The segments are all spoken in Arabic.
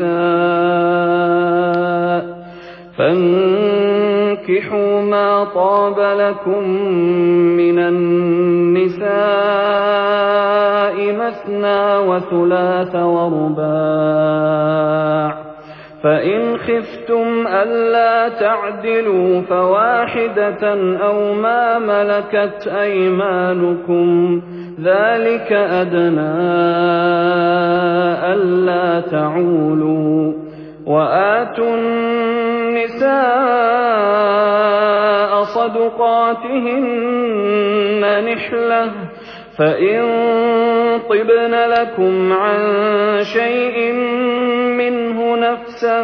النِّسَاءِ. فَانكِحُوا مَا طَابَ لَكُم مِّنَ النِّسَاءِ مَثْنَىٰ وَثُلَاثَ وَرُبَاعَ ۖ. فَإِنْ خِفْتُمْ أَلَّا تَعْدِلُوا فَوَاحِدَةً أَوْ مَا مَلَكَتْ أَيْمَانُكُمْ ۚ ذَٰلِكَ أَدْنَىٰ أَلَّا تَعُولُوا ۚ وَآتُوا النِّسَاءَ صَدُقَاتِهِنَّ نِحْلَةً ۚ فَإِن طِبْنَ لَكُمْ عَن شَيْءٍ مِّنْهُ نَفْسًا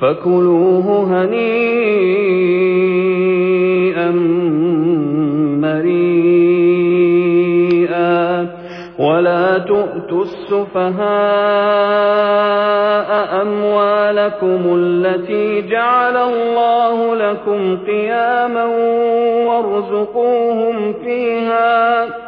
فَكُلُوهُ هَنِيئًا مَّرِيئًا ۖ. وَلَا تُؤْتُوا السُّفَهَاءَ أَمْوَالَكُمُ الَّتِي جَعَلَ اللَّهُ لَكُمْ قِيَامًا وَارْزُقُوهُمْ فِيهَا.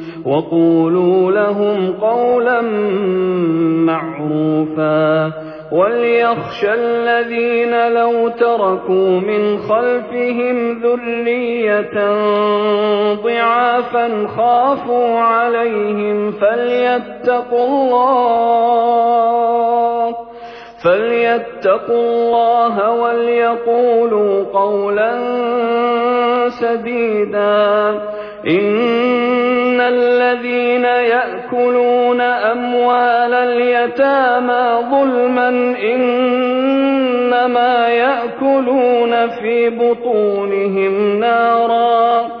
قَوْلًا مَّعْرُوفًا وَلْيَخْشَ الَّذِينَ لَوْ تَرَكُوا مِنْ خَلْفِهِمْ ذُرِّيَّةً ضِعَافًا خَافُوا عَلَيْهِمْ فَلْيَتَّقُوا اللَّهَ وَلْيَقُولُوا قَوْلًا سَدِيدًا إِنَّ الَّذِينَ يَأْكُلُونَ أَمْوَالَ الْيَتَامَىٰ ظُلْمًا إِنَّمَا يَأْكُلُونَ فِي بُطُونِهِمْ نَارًا ۖ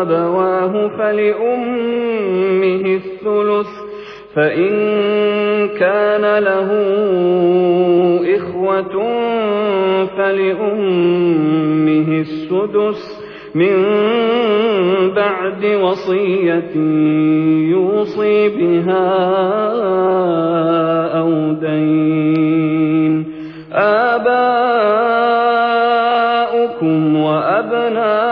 أَبَوَاهُ فَلِأُمِّهِ الثُّلُثُ ۚ فَإِن كَانَ لَهُ إِخْوَةٌ فَلِأُمِّهِ السُّدُسُ ۚ. من بعد وصية يوصي بها أو دين. آباؤكم وأبناؤكم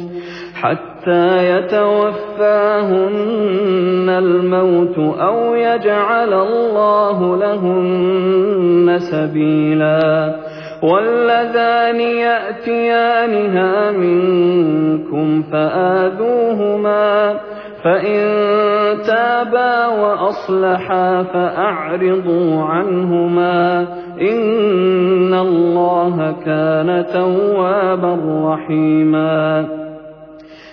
حتى يتوفاهن الموت أو يجعل الله لهن سبيلا. واللذان يأتيانها منكم فآذوهما فإن تابا وأصلحا فأعرضوا عنهما إن الله كان توابا رحيما.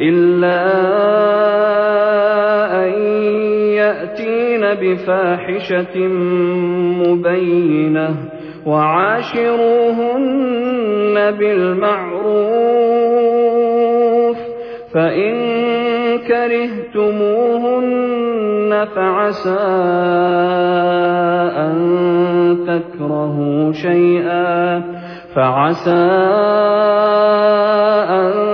إلا أن يأتين بفاحشة مبينة وعاشروهن بالمعروف فإن كرهتموهن فعسى أن تكرهوا شيئا فعسى أن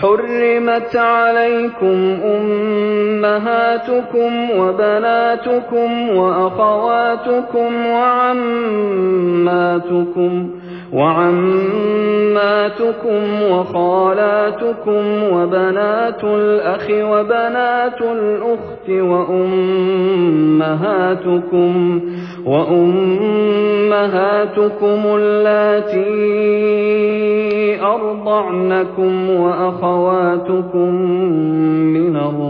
حرمت عليكم أمهاتكم وبناتكم وأخواتكم وعماتكم وعماتكم وخالاتكم وبنات الأخ وبنات الأخت وأمهاتكم وأمهاتكم اللاتي أرضعنكم وأخواتكم من الرضاعة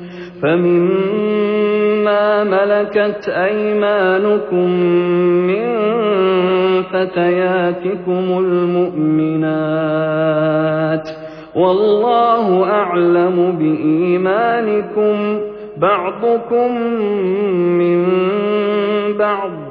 فمما ملكت أيمانكم من فتياتكم المؤمنات والله أعلم بإيمانكم بعضكم من بعض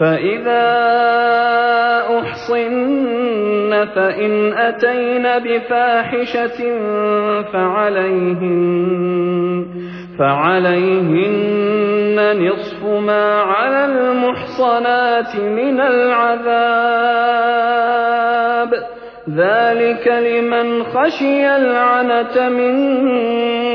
فإذا أحصن فإن أتين بفاحشة فعليهن فعليهن نصف ما على المحصنات من العذاب ذلك لمن خشي العنة منكم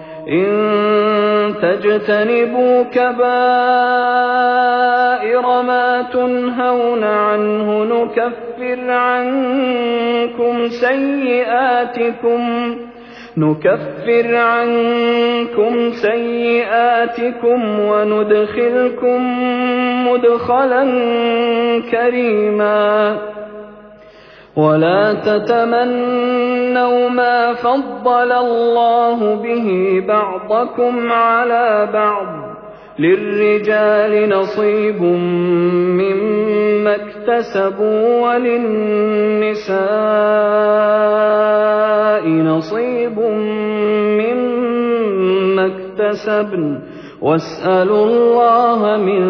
إن تجتنبوا كبائر ما تنهون عنه نكفر عنكم سيئاتكم نكفر عنكم سيئاتكم وندخلكم مدخلا كريما. ولا تتمنوا ما فضل الله به بعضكم على بعض للرجال نصيب مما اكتسبوا وللنساء نصيب مما اكتسبن. واسألوا الله من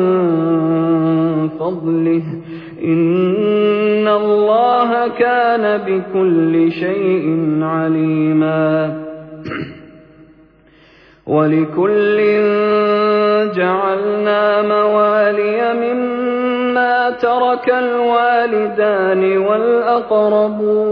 فضله. إن الله كان بكل شيء عليما. ولكل جعلنا موالي مما ترك الوالدان والأقربون.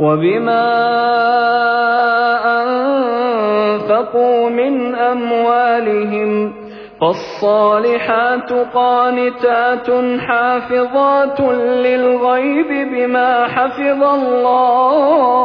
وبما أنفقوا من أموالهم فالصالحات قانتات حافظات للغيب بما حفظ الله.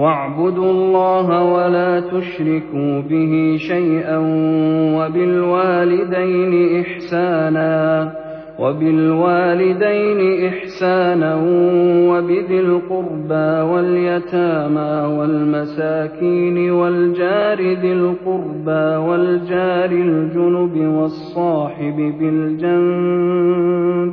واعبدوا الله ولا تشركوا به شيئا وبالوالدين إحسانا وبالوالدين إحسانا وبذي القربى واليتامى والمساكين والجار ذي القربى والجار الجنب والصاحب بالجنب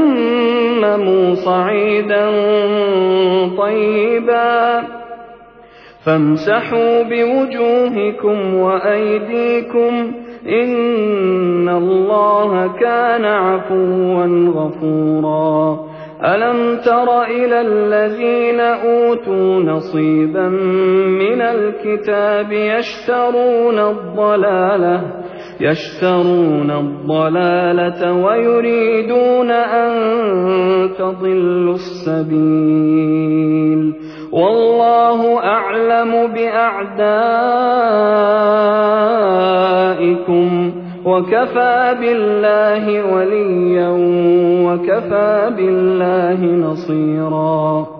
فتيمموا صعيدا طيبا فامسحوا بوجوهكم وأيديكم إن الله كان عفوا غفورا ألم تر إلى الذين أوتوا نصيبا من الكتاب يشترون الضلالة يشترون الضلالة ويريدون أن تضلوا السبيل. والله أعلم بأعدائكم وكفى بالله وليا وكفى بالله نصيرا.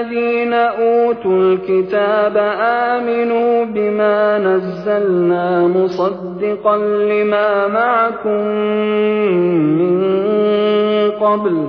الذين أوتوا الكتاب آمنوا بما نزلنا مصدقا لما معكم من قبل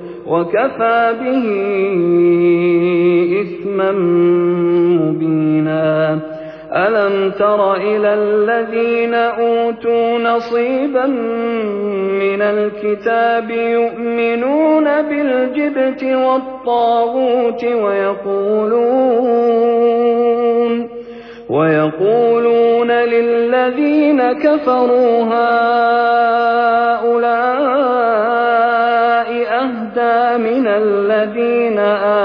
وكفى به إثما مبينا. ألم تر إلى الذين أوتوا نصيبا من الكتاب يؤمنون بالجبت والطاغوت ويقولون ويقولون للذين كفروا هؤلاء من الذين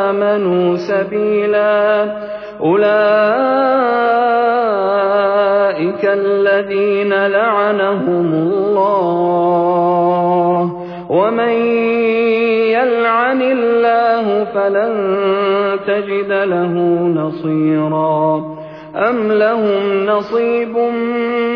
آمنوا سبيلا. أولئك الذين لعنهم الله. ومن يلعن الله فلن تجد له نصيرا. أم لهم نصيب من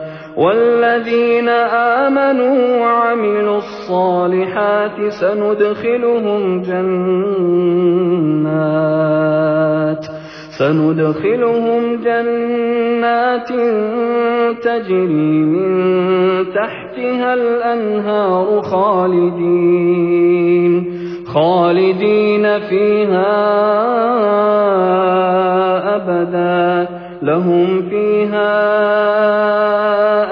والذين آمنوا وعملوا الصالحات سندخلهم جنات سندخلهم جنات تجري من تحتها الأنهار خالدين خالدين فيها أبدا لهم فيها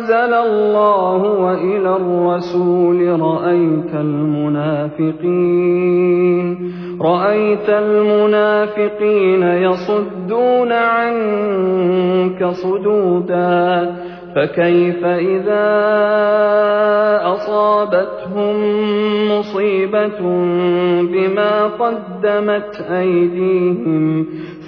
أنزل الله وإلى الرسول رأيت المنافقين رأيت المنافقين يصدون عنك صدودا فكيف إذا أصابتهم مصيبة بما قدمت أيديهم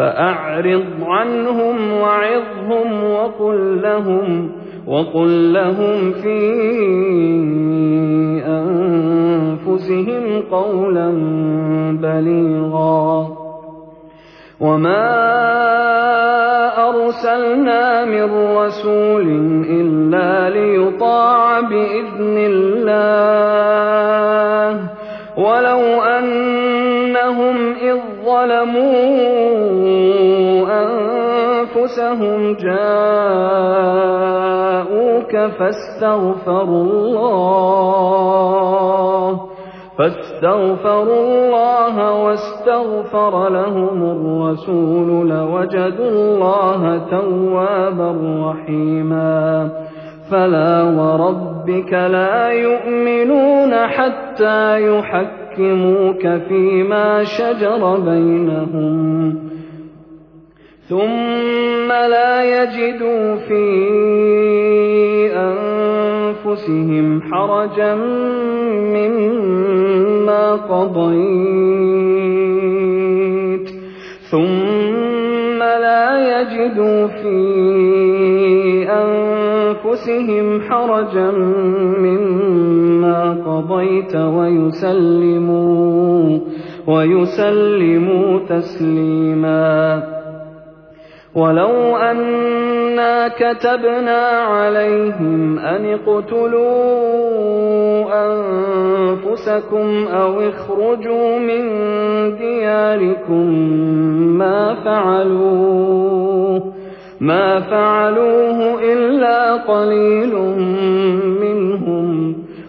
فأعرض عنهم وعظهم وقل لهم وقل لهم في أنفسهم قولا بليغا. وما أرسلنا من رسول إلا ليطاع بإذن الله ولو إذ ظلموا أنفسهم جاءوك فاستغفروا الله فاستغفروا الله واستغفر لهم الرسول لوجدوا الله توابا رحيما فلا وربك لا يؤمنون حتى يحكموك فيما شجر بينهم ثم لا يجدوا في أنفسهم حرجا مما قضيت. ثم لا يجدوا في أنفسهم حرجا مما قضيت ويسلموا ويسلموا تسليما. ولو أنا كتبنا عليهم أن اقتلوا أنفسكم أو اخرجوا من دياركم ما فعلوه ما فعلوه إلا قليل منهم.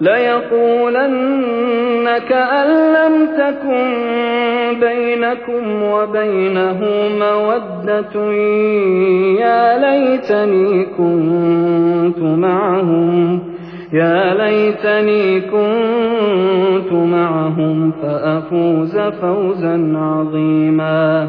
ليقولن كأن لم تكن بينكم وبينه مودة يا ليتني كنت معهم يا ليتني كنت معهم فأفوز فوزا عظيما.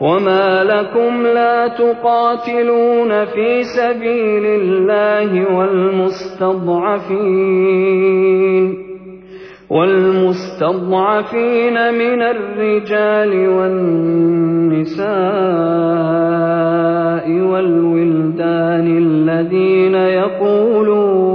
وما لكم لا تقاتلون في سبيل الله والمستضعفين والمستضعفين من الرجال والنساء والولدان الذين يقولون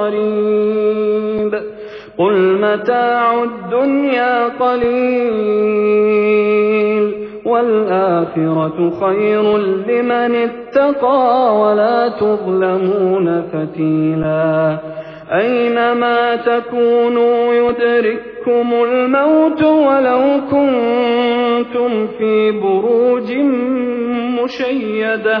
قريب. قل متاع الدنيا قليل والآخرة خير لمن اتقى ولا تظلمون فتيلا. أينما تكونوا يدرككم الموت ولو كنتم في بروج مشيدة.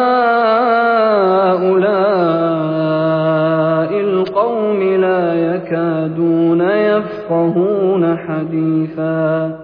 يفقهون حديثا